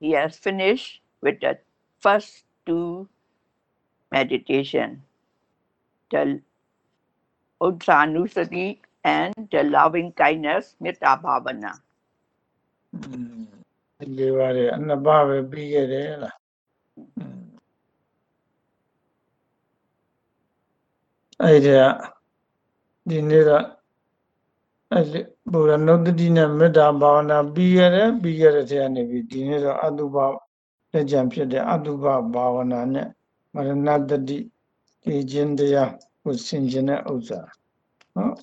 he has finished with the first two meditation, the Buddhanusati and the loving kindness Metta Bhavana. Hmm. that? အဲ့ဘုရားနုဒတိနဲ့မေတ္တာဘာဝနာပြီးရတယ်ပြီးရတဲ့ထဲကနေပြီးဒီနေ့တော့အတုပလက်ကြံဖြစ်တဲ့အတုပဘာဝနာနဲ့မရဏတတိအေခြင်းတရားကိုဆင်ခြင်တဲ့ဥစ္စာနော်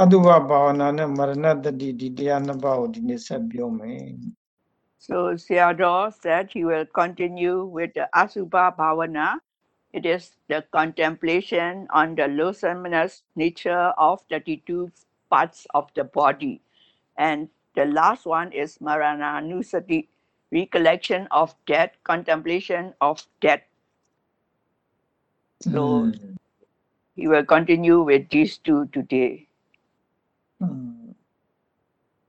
အတုပဘာဝနာနဲ့မရဏတတိဒီတရားနှစ်ပါးကိုဒီနေ့ဆက်ပြောမယ် So Sayadaw said he will continue with the Asubha Bhavana. It is the contemplation on the luminous nature of 32 parts of the body. And the last one is Marananusati, recollection of death, contemplation of death. So he will continue with these two today.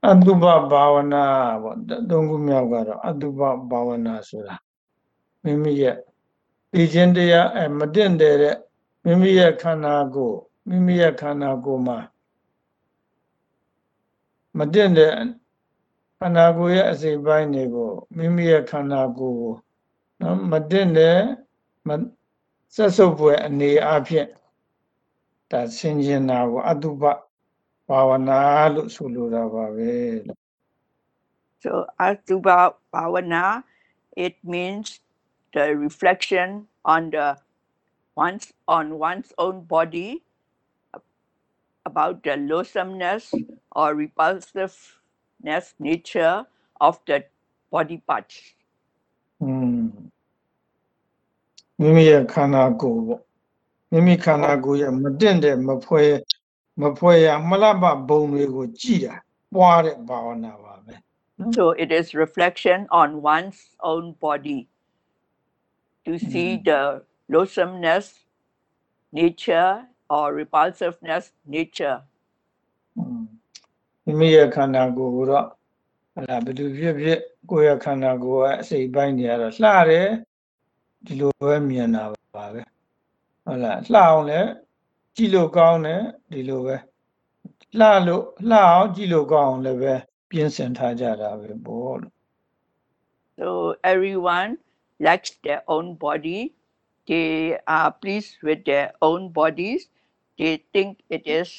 အတုပဘာဝနာပေါ့သုံးခုမြောက်ကတော့အတုပဘာဝနာဆိုတာမိမိရဲ့သိခြင်းတရားအမတင့်တယ်တဲ့မိမိရဲ့ခန္ဓာကိုယ်မိမိရဲ့ခန္ဓာကိုယ်မှာ မတင့်တဲ့ခန္ဓာကိုယ်ရဲ့အစိပ်ပိုင်းတွေကိုမိမိရဲ့ခန္ဓာကိုယ်ကိုနော်မတင့်တဲ့ဆက်စုပ်ပွဲအနေအချင်းဒါဆင်ခြင်တာကိုအတုပဘာဝနာလို့ဆိုလိုတာပါပဲ so asubha bhavana it means the reflection on the one's on one's own body about the loathsomeness or repulsiveness nature of the body parts. อืมမိမိရဲ့ခန္ဓာကိုယ်ပေါ့မိမိခန္ဓာကိုယ်ရဲ့မတင့်တဲ့မဖွဲမဖွဲရမလှပဘုံတွေကိုကြည်တာပွားတဲ့ဘာဝနာပါပဲ so it is reflection on one's own body. To see mm the loathsomeness nature or repulsiveness nature. Mm. မိမိရဲ့ခန္ဓာကိုယ်ကိုတော့ဟလာဘယ်သူဖြစ်ဖြစ်ကိုယ့်ရဲ့ခန္ဓာကိုယ်ကအစိတ်ပိုင်းတွေကတော့လှတယ်ဒီလိုပဲမြင်တာပါပဲဟုတ်လားလှအောင်လဲကြည့်လို့ကောင်းတယ်ဒီလိုပဲလှလို့လှအောင်ကြည့်လို့ကောင်းအောင်လည်းပဲပြင်ဆင်ထားကြတာပဲပေါ့လို့ So everyone likes their own body. They are pleased with their own bodies. They think it is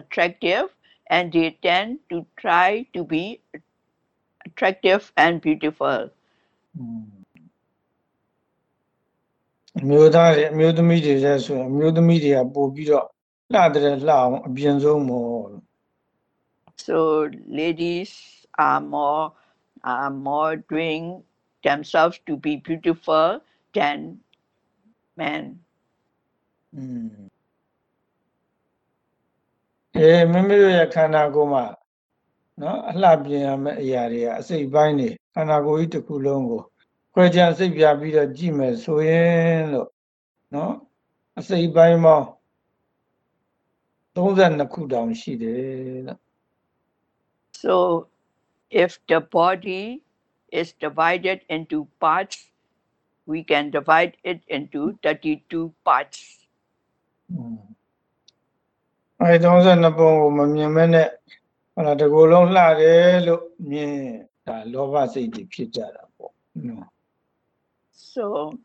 attractive and they tend to try to be attractive and beautiful. အမျိုးသားတွေအမျိုးသမီးတွေလည်းဆိုရင်အမျိုးသမီးတွေကပို့ပြီးတော့လှတဲ့လှအောင်အပြင်ဆုံးမို့လို့ So ladies are more are more doing themselves to be beautiful than men. อืม အဲမိမိတို့ရဲ့ခန္ဓာကိုယ်မှာနော်အလှပြင်ရမယ့်အရာတွေကအစိတ်ပိုင်းတွေခန္ဓာကိုယ်ကြီးတစ်ခုလုံးကိုခွဲခြားစိတ်ပြပြီးတော့ကြည့်မယ်ဆိုရင်လို့နော်အစိတ်ပိုင်းပေါင်း32ခုတောင်ရှိတယ်လို့ So if the body is divided into parts, we can divide it into 32 parts. อืม အဲ32ပုံကိုမမြင်မဲနဲ့ဟောလားဒီကိုယ်လုံးလှတယ်လို့မြင်ဒါလောဘစိတ်တွေဖြစ်ကြတာပေါ့နော် So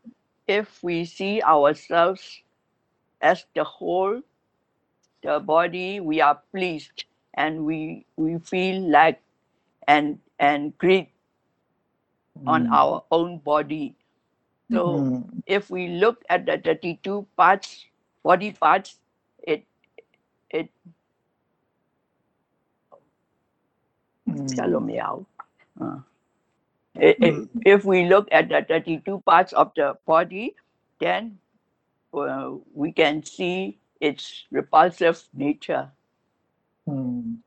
if we see ourselves as the whole, the body, we are pleased and we we feel like and and greed on Mm. our own body. So Mm. if we look at the 32 parts, body parts, it it hmm. Salomyao. Uh, if, hmm. if we look at the 32 parts of the body, then uh, we can see its repulsive nature. Mm.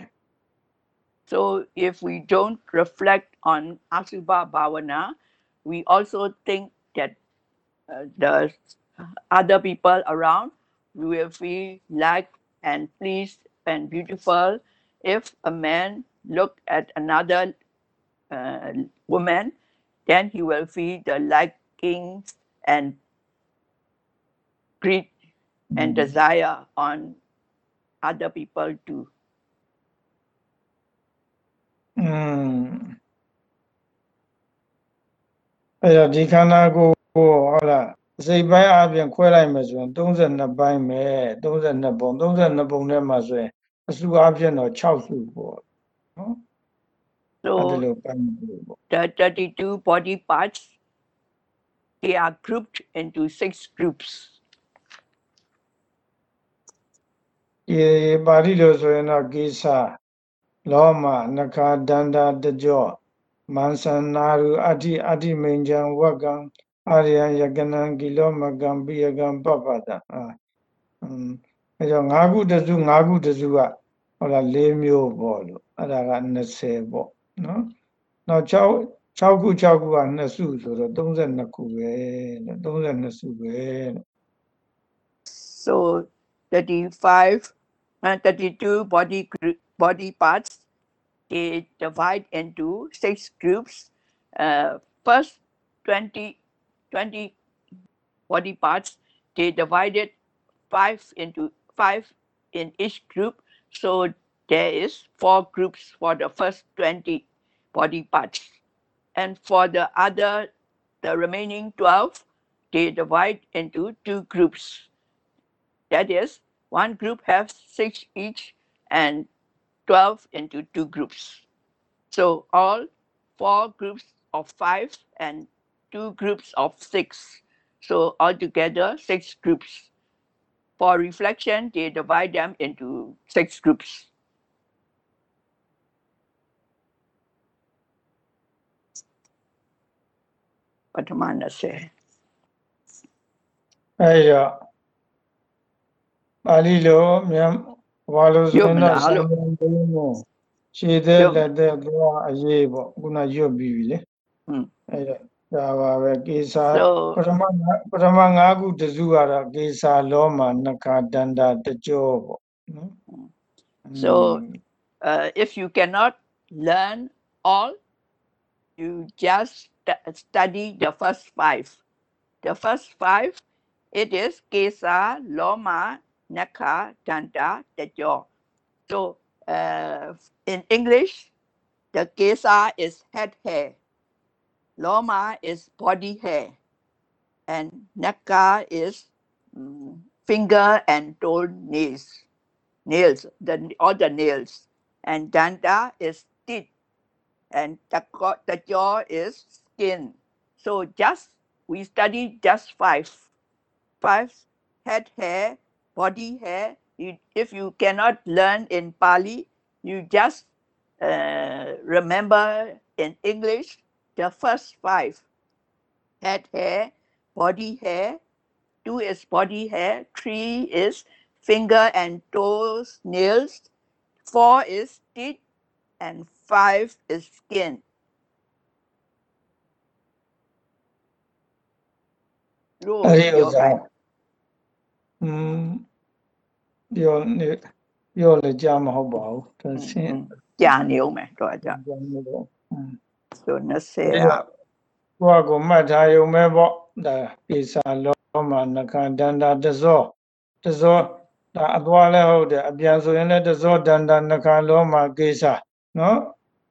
Mm. So if we don't reflect on Asubha Bhavana, we also think that uh, the other people around will feel like and pleased and beautiful if a man look at another uh, woman, then he will feel the liking and greed and Mm. desire on other people too. อืมအဲ့တော့ဒီခန္ဓာကိုယ်ကိုဟုတ်လားစိတ်ပိုင်းအပြင်ခွဲလိုက်မယ်ဆိုရင်32ပိုင်းပဲ32ပုံ32ပုံထဲမှာဆိုရင်အစုအပြင်တော့6စုပေါ့နော်အဲ့ဒါ So လိုပိုင်းလို့ပေါ့ the 32 body parts, they are grouped into six groups. ဒီပါဠိလိုဆိုရင်တော့ကိစ္စ လောမနခာဒန္တာတကြောမန်စနာရုအဋ္ဌိအဋ္ဌိမိန်ချံဝကံအာရယယကနံကိလောမကံပိယကံပပ္ပတအာอืมအဲကြောင့်၅ခုတစု၅ခုတစုကဟုတ်လား၄မျိုးပေါ့လို့အဲ့ဒါက20ပေါ့နော်နောက်6 6ခု6ခုက2စုဆိုတော့32ခုပဲလို့32စုပဲလို့ So 35 and 32 body group, body parts, they divide into six groups. Uh, first 20, 20 body parts, they divided five into five in each group. So there is four groups for the first 20 body parts. And for the other, the remaining 12, they divide into two groups. That is, one group has six each and 12 into two groups. So all four groups of five and two groups of six. So altogether six groups. For reflection, they divide them into six groups. Patamana say. အဲ့တော့ uh, Alilo မြန်ဝါလို့ဆိုတော့ဆန်ဘုံကိုရှည်တဲ့လက်တဲ့သွားအရေးပေါ့ခုနရွတ်ပြီးပြီလေအဲ့ဒါဒါပါပဲကေစာပထမပထမ၅ခုတစုကတော့ကေစာလောမှာနခဒန္တာတကြောပေါ့နော် so uh, if you cannot learn all you just study the first five. The first five it is kesa loma Naka, Danta, Tejo. So uh, in English, the Kesa is head hair, Loma is body hair, and Naka is mm, finger and toe nails. Nails, the all the nails, and Danta is teeth, and the the jaw is skin. So just we study just five, five head hair, body hair. You, if you cannot learn in Pali, you just uh, remember in English the first five head hair, body hair, two is body hair, three is finger and toes nails, four is teeth, and five is skin. รู้ อืมပြောနေပြောလည်းကြားမဟုတ်ပါဘူးသူဆင်း ကြာနေဦးမယ်တော့ကြာ ပြောနေတော့อืม ဆို20 အဲ့ อ่ะ တော့ကိုယ့်အကိုမှတ်ထားရုံပဲပေါ့ဒါပေစာလောမနခန္ဒန္တာတဇောတဇောဒါအသွားလဲဟုတ်တယ်အပြန်ဆိုရင်လည်းတဇောဒန္တာနခန္လောမကိစ္စနော်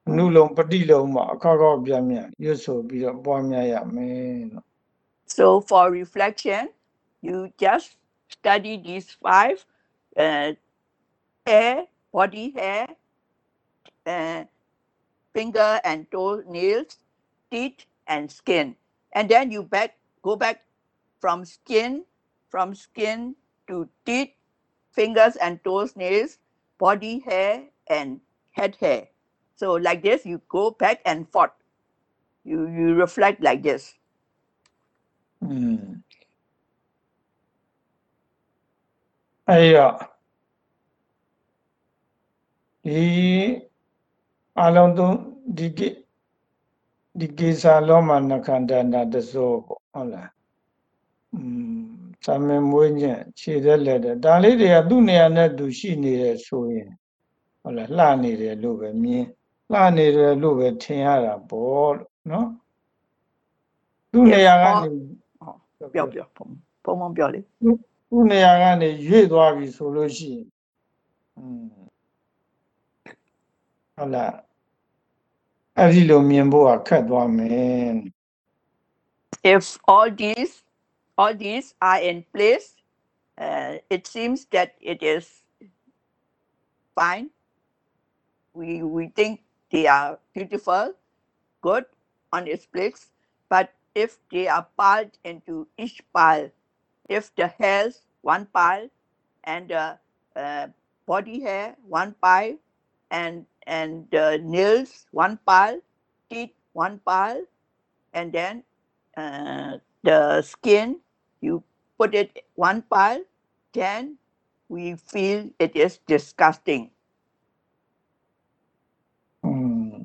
အနုလုံးပฏิလုံးမှာအခောက်ခောက်ပြန်ပြန်ရွတ်ဆိုပြီးတော့ပွားများရမယ်နော် So for reflection, you just study these five uh, hair, body hair, uh, finger and toe nails, teeth, and skin. And then you back go back from skin, from skin to teeth, fingers and toes, nails, body hair, and head hair. So like this, you go back and forth. You you reflect like this. อื အဲ့ရဒီအလုံးသုံးဒီကိဒီကိစ္စလောမနခန္ဓာနာတစောပေါ့ဟုတ်လားอืมသမင်မွေးညံ့ခြေသက်လက်တဲ့ဒါလေးတွေကသူ့နေရာနဲ့သူရှိနေတယ်ဆိုရင်ဟုတ်လားလှနေတယ်လို့ပဲမြင်လှနေတယ်လို့ပဲထင်ရတာပေါ့နော်သူ့နေရာကနေပျောက်ပျောက်ပုံပုံပျောက်လေ သူ့နေရာကနေရွေ့သွားပြီဆိုလို့ရှိရင်อืมဟုတ်လားအဲ့ဒီလိုမြင်ဖို့ကခက်သွားမယ် if all these all these are in place uh, it seems that it is fine we we think they are beautiful good on its place but if they are piled into each pile if the hairs one pile and the uh, body hair one pile and and the nails one pile teeth one pile and then uh, the skin you put it one pile then we feel it is disgusting อืม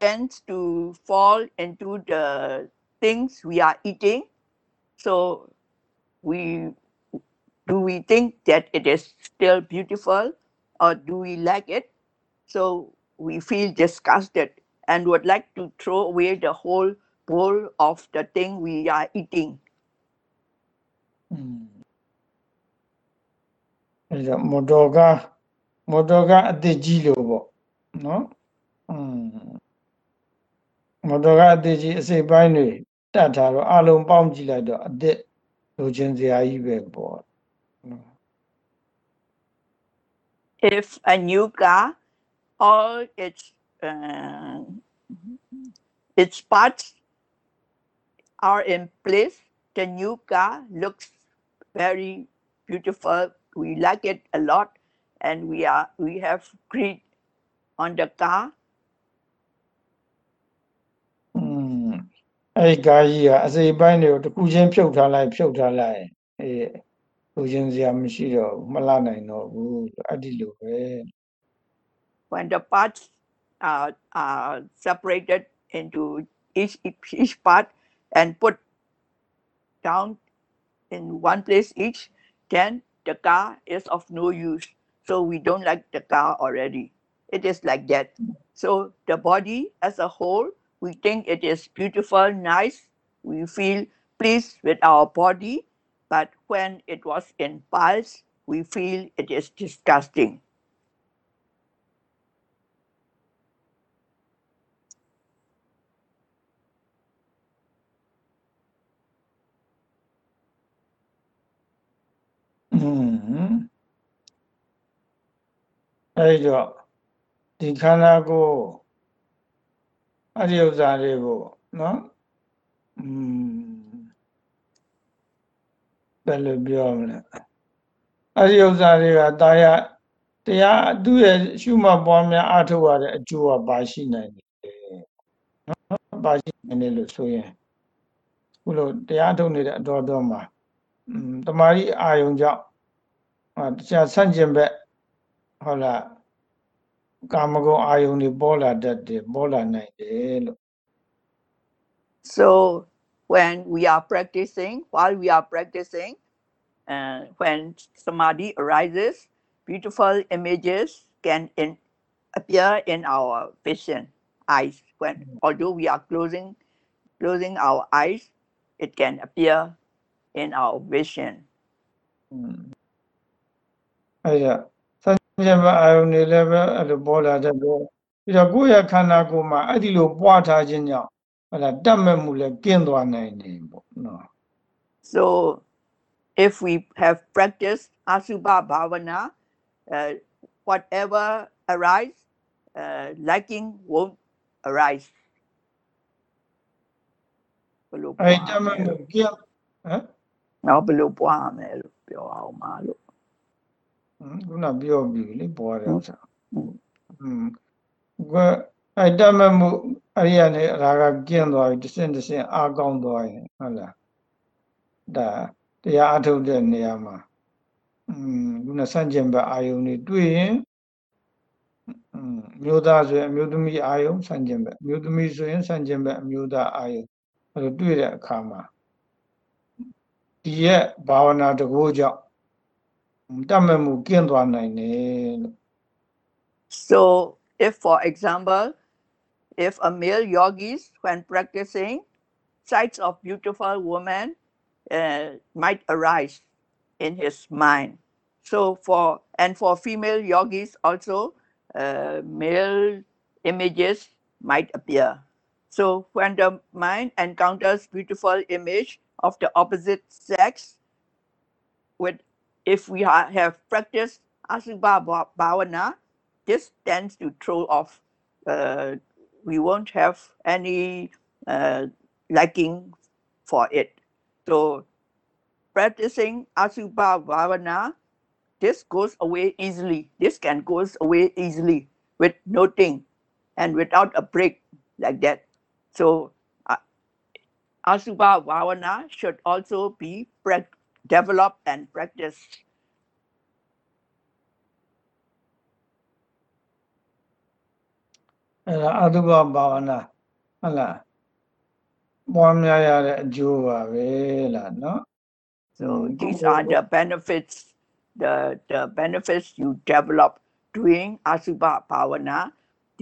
tends to fall into the things we are eating. So we do we think that it is still beautiful or do we like it? So we feel disgusted and would like to throw away the whole bowl of the thing we are eating. Mm. မော်တော်ကားအစ်စ်ကြီးအစိပ်ပိုင်းတွေတတ်ထားတော့အလုံးပေါင်းကြည့်လိုက်တော့အစ်စ်လိုချင်စရာကြီးပဲပေါ့နော် if a new car all its uh, its parts are in place the new car looks very beautiful we like it a lot and we are we have greed on the car အဲ့ဒီကားကြီးကအစိပ်ပိုင်းတွေကိုတစ်ခုချင်းဖြုတ်ထားလိုက်ဖြုတ်ထားလိုက်အေးလိုချင်စရာမရှိတော့ဘူးမလှနိုင်တော့ဘူးအဲ့ဒီလိုပဲ when the parts are, are separated into each, each each part and put down in one place each, then the car is of no use. So we don't like the car already. It is like that. So the body as a whole, we think it is beautiful, nice. We feel pleased with our body. But when it was in piles, we feel it is disgusting. อืมအဲ့တော့ဒီခန္ဓာကိုယ် အဲ့ဒီဥစ္စာတွေကိုနော်อืมဘယ်လိုပြောမလဲအဲ့ဒီဥစ္စာတွေကတာယာတရားသူ့ရဲ့ရှုမှတ်ပွားများအထောက်ရတဲ့အကျိုးကပါရှိနိုင်တယ်နော်ပါရှိနိုင်တယ်လို့ဆိုရင်ခုလိုတရားထုတ်နေတဲ့အတော်တော်မှာอืมတမာရီအာယုံကြောင့်ဟာတရားဆန့်ကျင်ဘက်ဟုတ်လား ကာမဂုဏ်အာယုန်တွေပေါ်လာတတ်တယ်ပေါ်လာနိုင်တယ်လို့ So when we are practicing, while we are practicing, uh, when samadhi arises, beautiful images can in, appear in our vision eyes when although we are closing closing our eyes it can appear in our vision အဲဒါ စัญญမအာယုန်တွေလည်းပဲအဲ့လိုပေါ်လာတဲ့ပဲပြီးတော့ကိုယ့်ရဲ့ခန္ဓာကိုယ်မှာအဲ့ဒီလိုပွားထားခြင်းကြောင့်အဲ့ဒါတတ်မဲ့မှုလည်းကင်းသွားနိုင်တယ်ပေါ့နော် so if we have practiced asubha bhavana uh, whatever arise uh, liking won't arise ဘယ်လို အဲ့ဒီတတ်မဲ့မှုကင်းဟမ် နော်ဘယ်လိုပွားရမယ်လို့ပြောအောင်ပါလို့ ဟမ် ခုနပြောပြီးလေပေါ်တယ်ဥစ္စာ ဟုတ် อืมကဲအဲ့တတ်မဲ့မှုအဲ့ဒီကနေရာကကင်းသွားပြီတစ်စင်တစ်စင်အားကောင်းသွားရင်ဟုတ်လားဒါတရားအထုတ်တဲ့နေရာမှာอืมခုနစัญญံဘအာယုန်တွေတွေ့ရင်อืมမျိုးသားဆိုရင်အမျိုးသမီးအာယုန်စัญญံဘအမျိုးသမီးဆိုရင်စัญญံဘအမျိုးသားအာယုန်အဲ့လိုတွေ့တဲ့အခါမှာဒီရဲ့ဘာဝနာတကူကြောင့် တတ်မဲ့မှုကင်းသွားနိုင်တယ်လို့ So, if for example, if a male yogis, when practicing, sights of beautiful women uh, might arise in his mind. So, for and for female yogis also, uh, male images might appear. So, when the mind encounters beautiful image of the opposite sex, with if we ha- have practiced asubha bha- bhavana, this tends to throw off. Uh, we won't have any uh, liking for it. So, practicing asubha bhavana, this goes away easily. This can goes away easily with noting and without a break like that. So, uh, asubha bhavana should also be prac- develop and practice ။အဲဒါအတုပဘာဝနာဟုတ်လားပွားများရတဲ့အကျိုးပါပဲလားနော် So these are the benefits the the benefits you develop doing asubha bhavana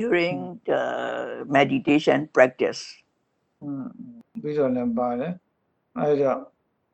during the meditation practice. ပြီးတော့လည်းပါတယ်အဲဒါ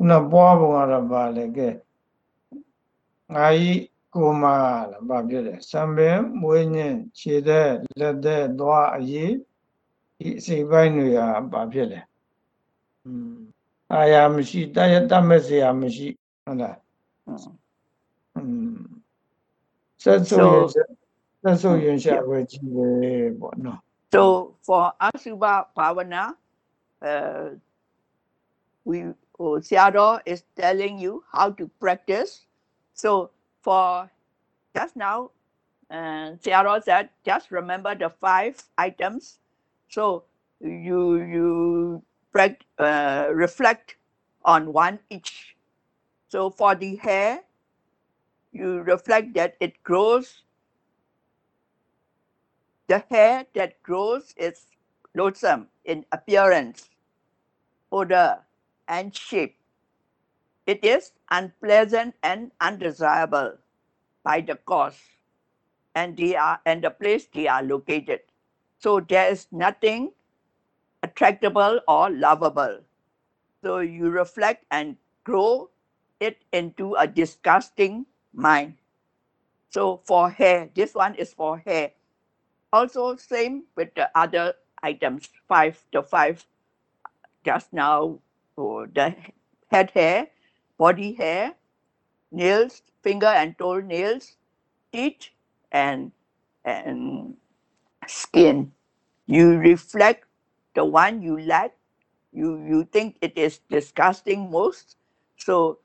ခုနပွားပုံကတော့ဗာလေကဲငါဤကိုမလားဗာပြတယ်စံပင်မွေးညင်းခြေသက်လက်သက်သွားအရေးဒီအစိပ်ပိုင်းတွေဟာဗာဖြစ်တယ်อืมအာရမရှိတရတတ်မဲ့စရာမရှိဟုတ်လား Mm. อืมဆက်ဆိုရင်ဆက်ဆိုရင်ရှာွယ်ကြည့်ပဲပေါ့နော် So for Asubha Bhavana, uh, we oh, Sayadaw is telling you how to practice. So for just now, uh, Sayadaw said just remember the five items. So you you uh, reflect on one each. So for the hair, you reflect that it grows the hair that grows is loathsome in appearance, odor, and shape. It is unpleasant and undesirable by the cause and they are and the place they are located. So there is nothing attractable or lovable. So you reflect and grow it into a disgusting mind. So for hair, this one is for hair also same with the other items five the five just now oh, the head hair body hair nails finger and toe nails teeth and and skin. You reflect the one you like. You you think it is disgusting most. So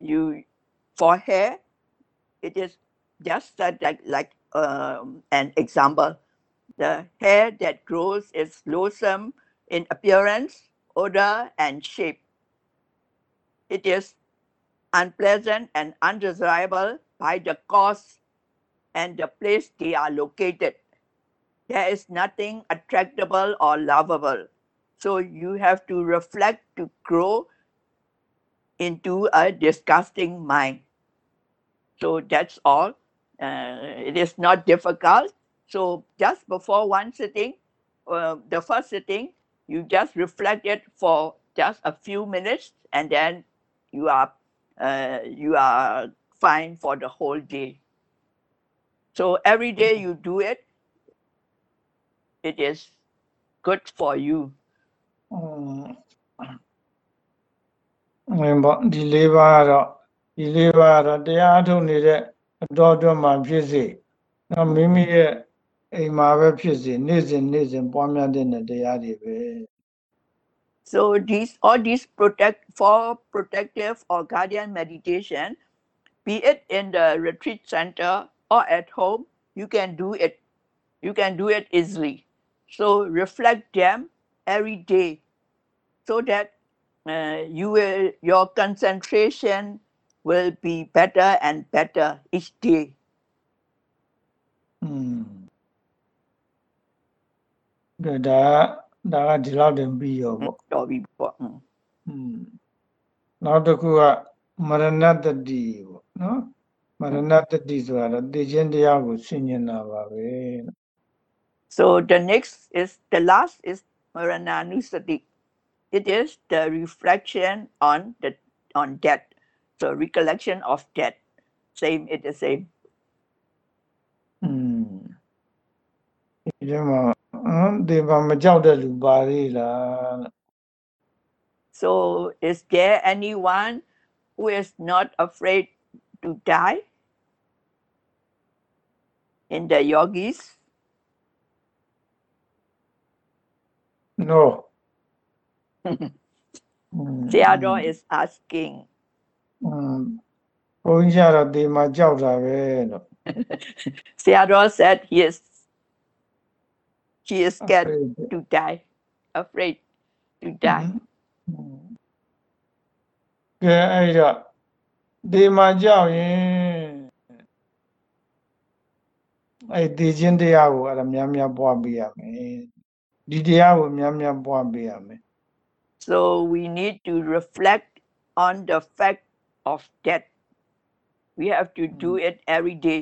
you for hair it is just that like like um, an example. The hair that grows is loathsome in appearance, odor, and shape. It is unpleasant and undesirable by the cause and the place they are located. There is nothing attractable or lovable. So you have to reflect to grow into a disgusting mind. So that's all. Uh, it is not difficult. So just before one sitting, uh, the first sitting, you just reflect it for just a few minutes, and then you are uh, you are fine for the whole day. So every day you do it, it is good for you. อืมငင်ပေါ့ဒီလေးပါးကတော့ဒီလေးပါးကတော့တရားထုတ်နေတဲ့အတော်အတွင်းမှာဖြစ်စေနော်မိမိရဲ့ အိမ်မှာပဲဖြစ်စေနေ့စဉ်နေ့စဉ်ပွားများတဲ့တရားတွေပဲ So these all these protect for protective or guardian meditation, be it in the retreat center or at home, you can do it. You can do it easily. So reflect them every day, so that uh, you will your concentration will be better and better each day. อืมကဲ ဒါကဒါကဒီလောက်တင်ပြီးရောပေါ့ Or before. mm. อืมနောက်တစ်ခုကမရဏတတိပေါ့နော်မရဏတတိဆိုတာတော့သိချင်းတရားကိုဆင်ញင်တာပါပဲ So the next is the last is Marananusati. It is the reflection on the on death. So recollection of death. Same, it is same. อืมဒီထဲမှာဟမ် so is there anyone who is not afraid to die? In the yogis? No. Sayadaw is asking ဘုန်းကြီးကတော့ဒီမှာကြောက်တာပဲလို့ Sayadaw said he is he is scared Afraid. to die, afraid to die. อืมကဲအဲ့တော့ဒီမှာကြောက်ရင်အဲ့ဒီချင်းတရားကိုအဲ့ဒါများများပွားပေးရမယ်ဒီတရားကိုများများပွားပေးရမယ် So we need to reflect on the fact of death. We have to do it every day.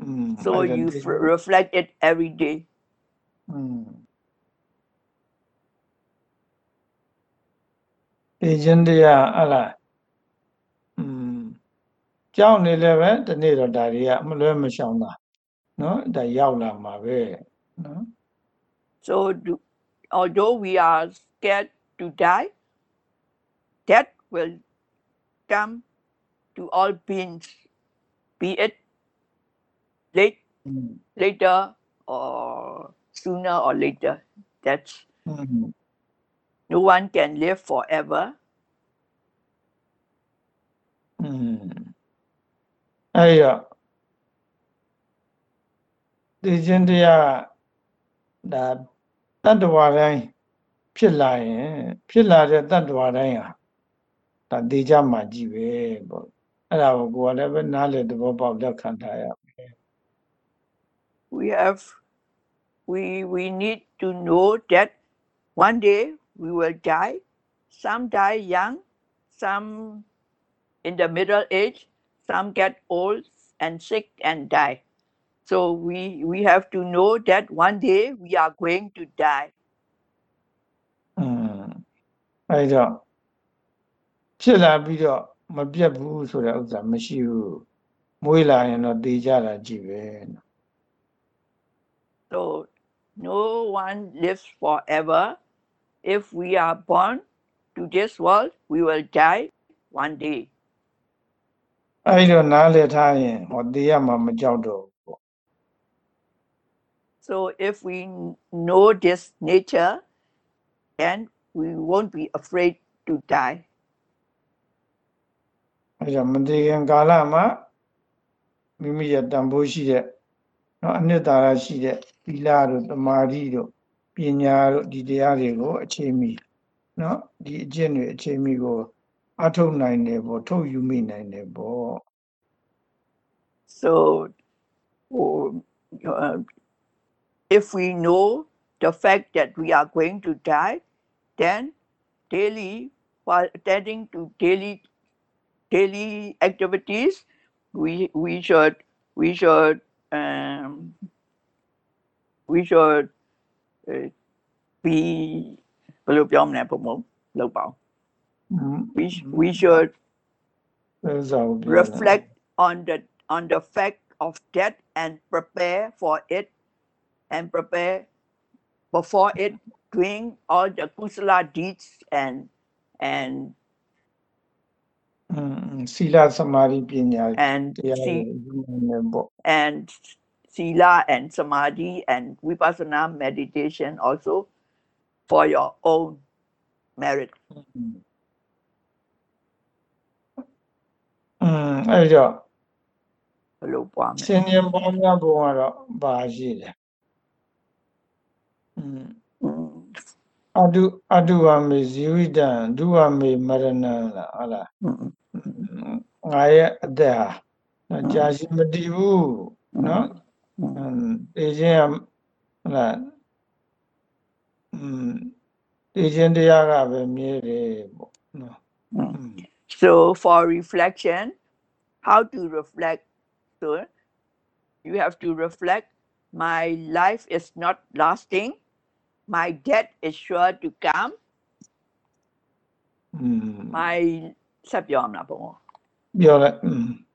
อืม So အဲ့ဒါ you သိ f- reflect it every day. อืมသိချင်းတရားဟတ်လားอืมကြောက်နေလည်းပဲဒီနေ့တော့ဒါတွေကမလွဲမရှောင်တာเนาะဒါရောက်လာမှာပဲเนาะ So do, although we are scared to die, death will come to all beings, be it late mm. later or sooner or later that's mm. no one can live forever mm. I, uh, ဒီချင်းတရားဒါတတ္တဝါတိုင်းဖြစ်လာရင်ဖြစ်လာတဲ့တတ္တဝါတိုင်းဟာဒါဒေကြမှာကြီးပဲပေါ့အဲ့ဒါကိုကိုယ်ကလည်းပဲနားလေသဘောပေါက်လက်ခံထားရမယ် We have we we need to know that one day we will die. Some die young, some in the middle age, some get old and sick and die. So we we have to know that one day we are going to die. อืมအဲ့တော့ဖြစ်လာပြီးတော့မပြတ်ဘူးဆိုတဲ့ဥစ္စာမရှိဘူးမွေးလာရင်တော့သိကြတာကြည့်ပဲနော် So no one lives forever. If we are born to this world, we will die one day. အဲ့ဒီတော့နားလည်ထားရင်ဟောတေးရမှာမကြောက်တော့ဘူးပေါ့ So if we n- know this nature, then we won't be afraid to die. အဲ့ဒါမတေခင်ကာလမှာမိမိရဲ့တန်ဖိုးရှိတဲ့နော်အနှစ်သာရရှိတဲ့ သီလတို့တမာတိတို့ပညာတို့ဒီတရားတွေကိုအခြေမီနော်ဒီအကျင့်တွေအခြေမီကိုအထုတ်နိုင်တယ်ပေါ့ထုတ်ယူမိနိုင်တယ်ပေါ့ So oh, uh, if we know the fact that we are going to die, then daily, while attending to daily daily activities, we we should we should um, we should ပြီးဘယ်လိုပြောမလဲပုံမလောက်ပါအောင် we we should reflect on the on the fact of death and prepare for it and prepare before it doing all the kusala deeds and and mm, sila samadhi and see, and sila and samadhi and vipassana meditation also for your own merit. Mm. 嗯，အဲ့တော့ဘယ်လိုပွားမလဲ။စင်ရင်ပေါင်းများပုံကတော့ပါရှိတယ်။อืมအတုအတုဝမေဇီဝိတံဒုဝမေမရဏံလားဟုတ်လား။ငါရဲ့အသက်ဟာကြာရှိမတည်ဘူးနော်။ hmm. hmm so for reflection how to reflect so you have to reflect my life is not lasting. My death is sure to come. Hmm. My hmm.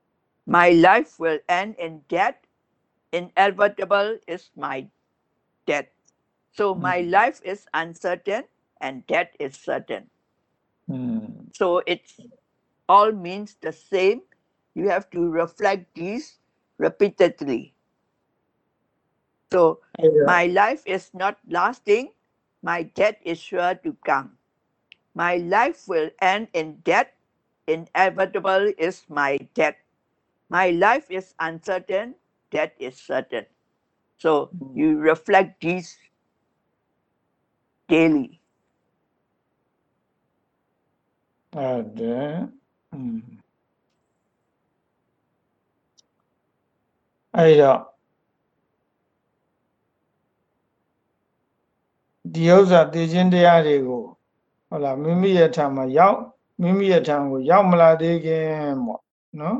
my life will end in death Inevitable is my death. So my life is uncertain and death is certain. อืม So it all means the same. You have to reflect these repeatedly. So အဲ့ဒါ my life is not lasting. My death is sure to come. My life will end in death. Inevitable is my death. My life is uncertain. Death is certain. So you reflect these daily. ဟုတ်တယ်อืมအဲ့တော့ဒီဥစ္စာသိချင်းတရားတွေကိုဟုတ်လားမိမိရဲ့ထံမှာရောက်မိမိရဲ့ထံကိုရောက်မလာသေးခင်ပေါ့နော်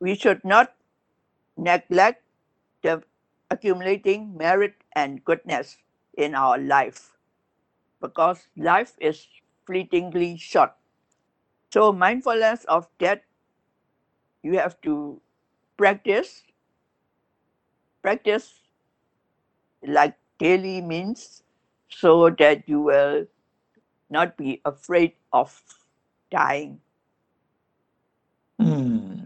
we should not neglect the accumulating merit and goodness in our life because life is fleetingly short. So mindfulness of that you have to practice practice like daily means so that you will not be afraid of dying. อืม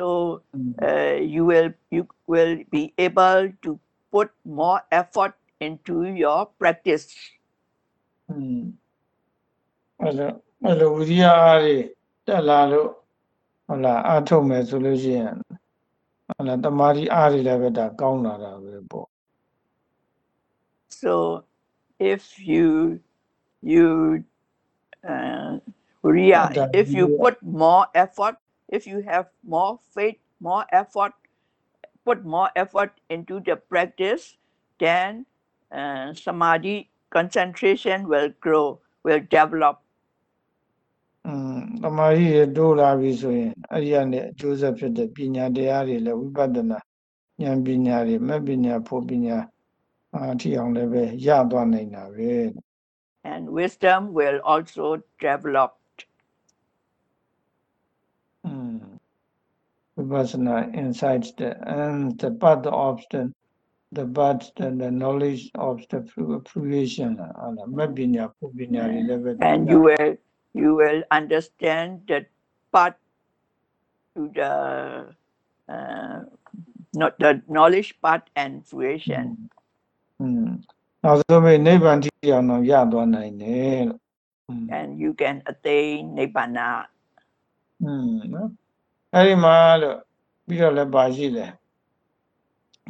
so uh, you will you will be able to put more effort into your practice. Mm. So if you you uh, if you put more effort if you have more faith, more effort, put more effort into the practice, then uh, samadhi concentration will grow, will develop. อืมတမာရီတွေတိုးလာပြီဆိုရင်အဲ့ဒီကနေအကျိုးဆက်ဖြစ်တဲ့ပညာတရားတွေလည်းဝိပဿနာဉာဏ်ပညာတွေမဲ့ပညာဖို့ပညာအာထီအောင်လည်းပဲရသွားနိုင်တာပဲ and wisdom will also develop. ဝိပဿနာ insights the and the path of the the path the, the knowledge of the fru- fruition ဟာလားမဲ့ပညာဖို့ပညာတွေလည်းပဲ and you will you will understand the path to the uh, not the knowledge path and fruition อืมနောက်ဆုံးပဲနိဗ္ဗာန်ထိအောင်တော့ရသွားနိုင်တယ်လို့อืม and you can attain nibbana อืมနော် အဲ့ဒီမှာလို့ပြီးတော့လည်းပါရှိတယ်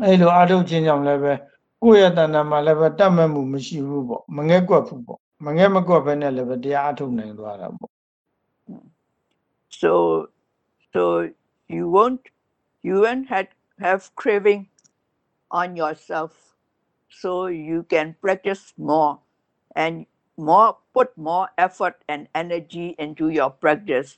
အဲ့လိုအာထုတ်ခြင်းကြောင့်လည်းပဲကိုယ့်ရဲ့တဏ္ဍာမှာလည်းပဲတတ်မဲ့မှုမရှိဘူးပေါ့မငဲ့ကွက်ဘူးပေါ့မငဲ့မကွက်ဘဲနဲ့လည်းပဲတရားအထုတ်နိုင်သွားတာပေါ့ so so you won't you won't have, have craving on yourself so you can practice more and more put more effort and energy into your practice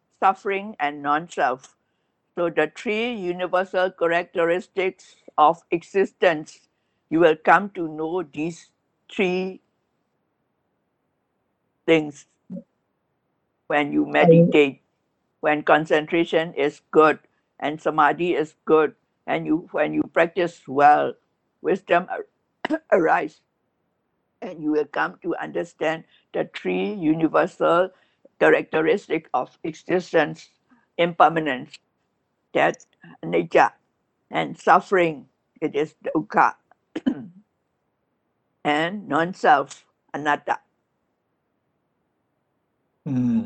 suffering, and non-self. So the three universal characteristics of existence, you will come to know these three things when you meditate, when concentration is good and samadhi is good, and you when you practice well, wisdom arise, and you will come to understand the three universal characteristics of existence: impermanence, death, nature, and suffering. It is dukkha, and non-self, anatta. อืม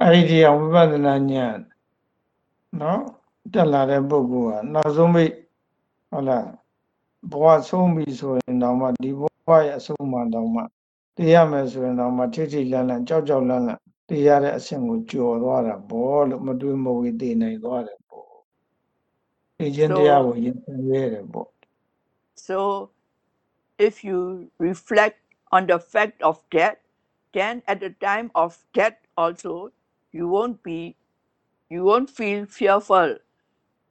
အဲ့ဒီတရားဝိပဿနာဉာဏ်နော်တက်လာတဲ့ပုဂ္ဂိုလ်ကနောက်ဆုံးမိတ်ဟုတ်လားဘဝဆုံးပြီဆိုရင်တော့မှဒီဘဝရဲ့အဆုံးအမတော့မှ တရားမယ်ဆိုရင်တော့မှထိထိလန့်လန့်ကြောက်ကြောက်လန့်လန့်တရားတဲ့အဆင့်ကိုကျော်သွားတာဘောလို့မတွေးမဝေသိနိုင်သွားတယ်ပေါ့ဒီချင်း So- တရားကိုရင်ဆိုင်ရတယ်ပေါ့ So, if you reflect on the fact of death, then at the time of death also, you won't be, you won't feel fearful,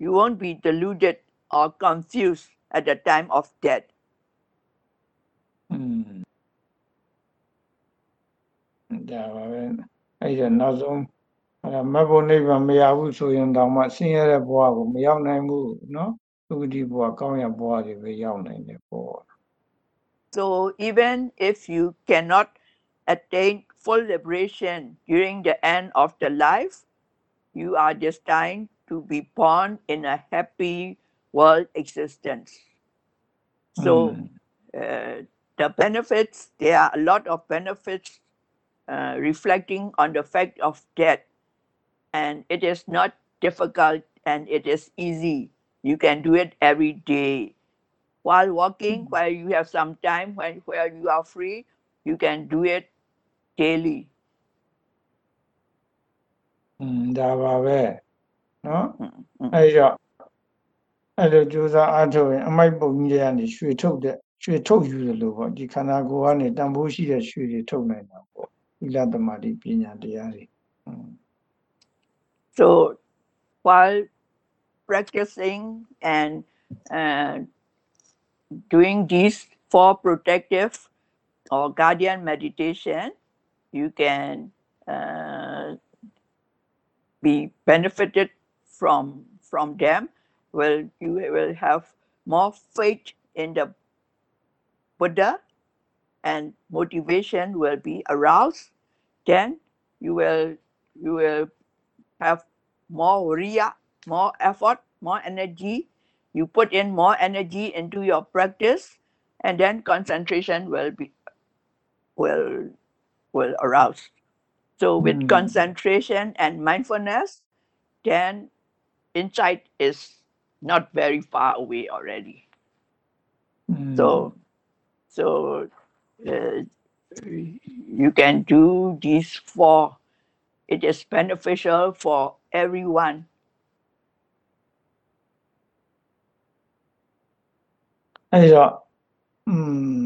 you won't be deluded or confused at the time of death. อืม So even if you cannot attain full liberation during the end of the life you are destined to be born in a happy world existence so mm. uh, the benefits there are a lot of benefits uh, reflecting on the fact of death. And it is not difficult and it is easy. You can do it every day. While walking, while you have some time, when, where you are free, you can do it daily. อืมဒါပါပဲเนาะ Mm, mm. အဲ့တော့အဲ့လိုကြိုးစားအားထုတ်ရင်အမိုက်ပုံကြီးတွေကနေရွှေထုတ်တဲ့ရွှေထုတ်ယူတယ်လို့ပေါ့ဒီခန္ဓာကိုယ်ကနေတန်ဖိုးရှိတဲ့ရွှေတွေထုတ်နိုင်တာပေါ့ သီလသမာဓိပညာတရားတွေอืม So while practicing and uh, doing these four protective or guardian meditation, you can uh, be benefited from from them. Well, you will have more faith in the Buddha, and motivation will be aroused. Then you will you will have more riya, more effort, more energy. You put in more energy into your practice, and then concentration will be will will arouse. So with Mm. concentration and mindfulness, then insight is not very far away already. Mm. So so uh, you can do these four. It is beneficial for everyone. အဲ့တော့อื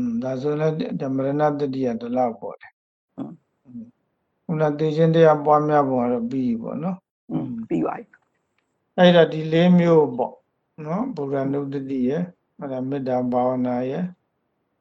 มဒါဆိုလည်းဓမ္မရဏတတိယတလောက်ပေါ့လေ อืม อืมခုနသိချင်းတရားပွားများပုံကတော့ပြီးပြီပေါ့နော် Mm, Be right. အဲ့ဒါဒီလေးမျိုးပေါ့နော်ဗုဒ္ဓနုတ္တိယအဲ့ဒါမေတ္တာဘာဝနာယ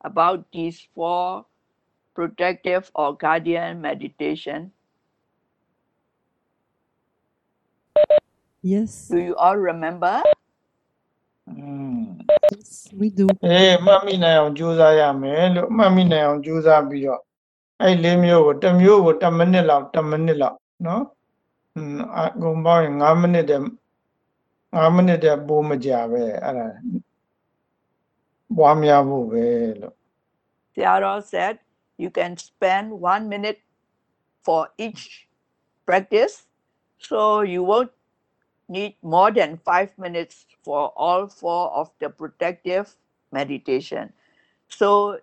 about these four protective or guardian meditation? Yes. Do you all remember? Mm. Yes, we do. အေးမှတ်မိနိုင်အောင်ကြိုးစားရမယ်လို့မှတ်မိနိုင်အောင်ကြိုးစားပြီးတော့အဲ့လေးမျိုးကိုတစ်မျိုးကို10မိနစ်လောက်10မိနစ်လောက်နော်อืมအကုန်ပေါင်းရင်9မိနစ်တည်း9မိနစ်တည်းပိုးမကြပဲအဲ့ဒါ ပွားများဖို့ပဲလို့ Tiara said you can spend one minute for each practice, so you won't need more than five minutes for all four of the protective meditation. So,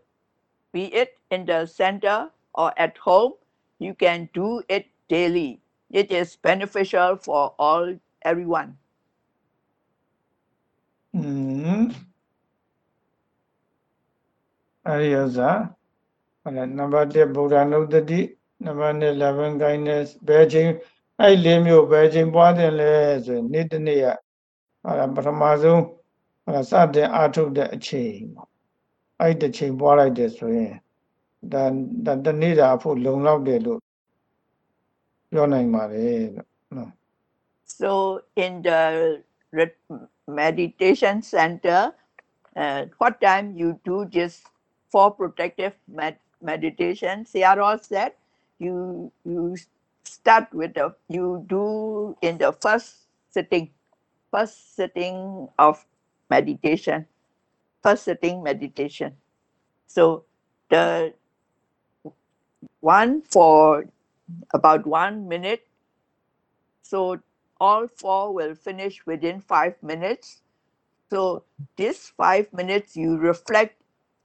be it in the center or at home, you can do it daily. It is beneficial for all everyone. อืม အဲ့ဒီဥစ္စာဟုတ်လားနံပါတ်1ဗုဒ္ဓနုတ္တိနံပါတ်2 loving kindness ဘယ်ချိန်အဲ့ဒီလေးမျိုးဘယ်ချိန်ပွားတယ်လဲဆိုရင်နေ့တစ်နေ့ကဟုတ်လားပထမဆုံးဟုတ်လားစတင်အားထုတ်တဲ့အချိန်ပေါ့အဲ့ဒီတစ်ချိန်ပွားလိုက်တယ်ဆိုရင်ဒါဒါတစ်နေ့တာအဖို့လုံလောက်တယ်လို့ပြောနိုင်ပါတယ်လို့နော် So in the re- meditation center, uh, what time you do this for protective med- meditation? Sayadaw said you you start with the you do in the first sitting, first sitting of meditation, first sitting meditation. So the one for about one minute so all four will finish within five minutes. So this five minutes you reflect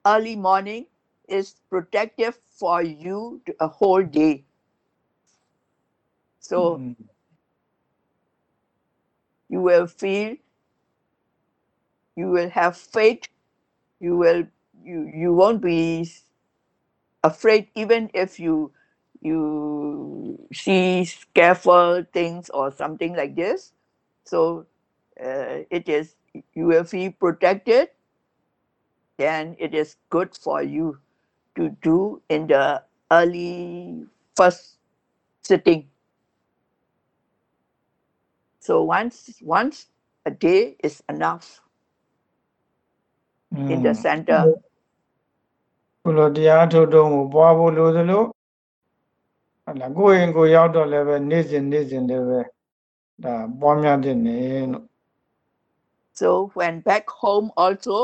early morning is protective for you to a whole day. So อืม you will feel you will have faith you will you you won't be afraid even if you you see careful things or something like this so uh, it is you will feel protected then it is good for you to do in the early first sitting so once once a day is enough อืม in the center ဘုလိုတရားထုတ်တော့ကိုပွားဖို့လိုသလိုဟုတ်လားကိုယ်ရင်ကိုယ်ရောက်တော့လည်းပဲနေ့စဉ်နေ့စဉ်လည်းပဲဒါပွားများတဲ့နေလို့ So when back home also,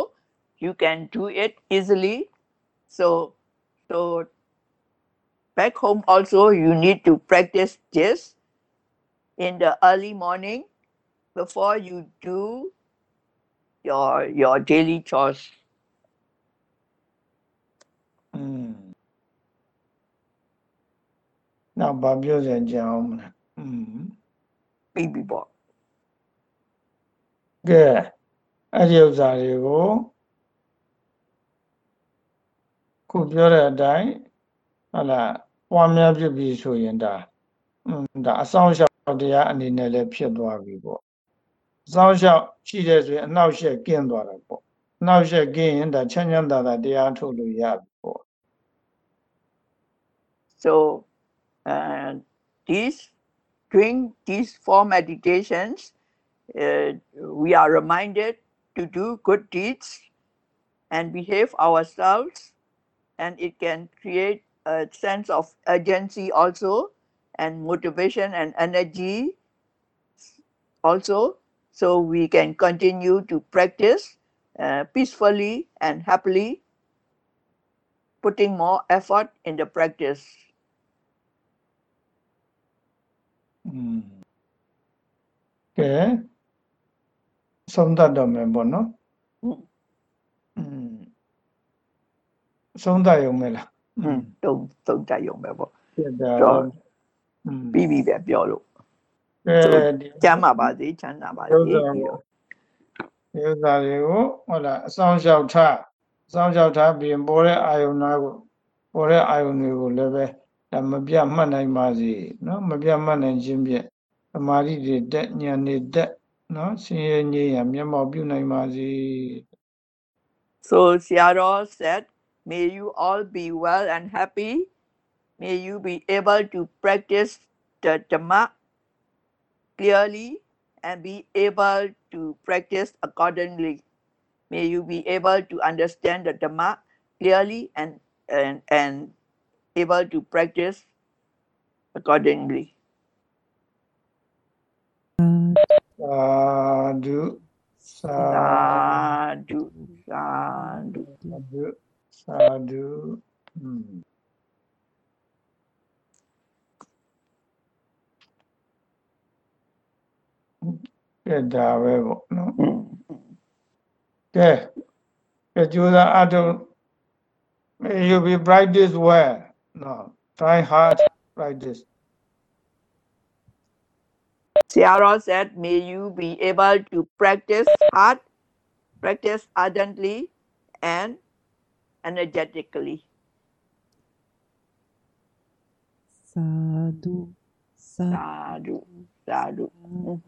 you can do it easily. So, so back home also you need to practice this in the early morning before you do your your daily chores. Mm. နောက်ဘာပြောစရာကြအောင်မလားอืมပြီးပြီပေါ့ကဲအဲ့ဒီဥစ္စာတွေကို ခုပြောတဲ့အတိုင်းဟုတ်လားပွားများဖြစ်ပြီဆိုရင်ဒါอืมဒါအဆောင်ရှောက်တရားအနေနဲ့လည်းဖြစ်သွားပြီပေါ့အဆောင်ရှောက်ရှိတဲ့ဆိုရင်အနောက်ရှက်ကင်းသွားတာပေါ့အနောက်ရှက်ကင်းရင်ဒါချမ်းချမ်းသာသာတရားထုတ်လို့ရပြီပေါ့ so uh, these during these four meditations uh, we are reminded to do good deeds and behave ourselves and it can create a sense of urgency also and motivation and energy also. So we can continue to practice uh, peacefully and happily putting more effort in the practice. Mm. ကဲသုံးသတ်တော့မယ်ပေါ့နော်อืม ဆုံးသတ်ရုံပဲလားอืมတုံတုံတက်ရုံပဲပေါ့တော့ပြီးပြီပဲပြောလို့အဲဒီကျမ်းပါပါစေချမ်းသာပါစေဒီဥစ္စာတွေကိုဟုတ်လားအဆောင်လျှောက်ထအဆောင်လျှောက်ထပြီးပေါ်တဲ့အာယုန်နာကိုပေါ်တဲ့အာယုန်တွေကိုလည်းပဲဒါမပြတ်မှတ်နိုင်ပါစေနော်မပြတ်မှတ်နိုင်ခြင်းဖြင့်သမာဓိတွေတက်ဉာဏ်တွေတက်နော်ဆင်းရဲငြိမ်းရမျက်မှောက်ပြုနိုင်ပါစေ So Seattle said May you all be well and happy. May you be able to practice the Dhamma clearly and be able to practice accordingly. May you be able to understand the Dhamma clearly and, and, and able to practice accordingly. Sadhu, sadhu, sadhu. sadhu sadhu. Hmm. Yeah, ကဲဒါပဲပေါ့နော်။ကဲကဲကြိုးစားအထု you be practice well No. try hard Bright this. Sayadaw said may you be able to practice hard practice ardently and energetically. Sadhu, sadhu, Sadhu, sadhu. Mm.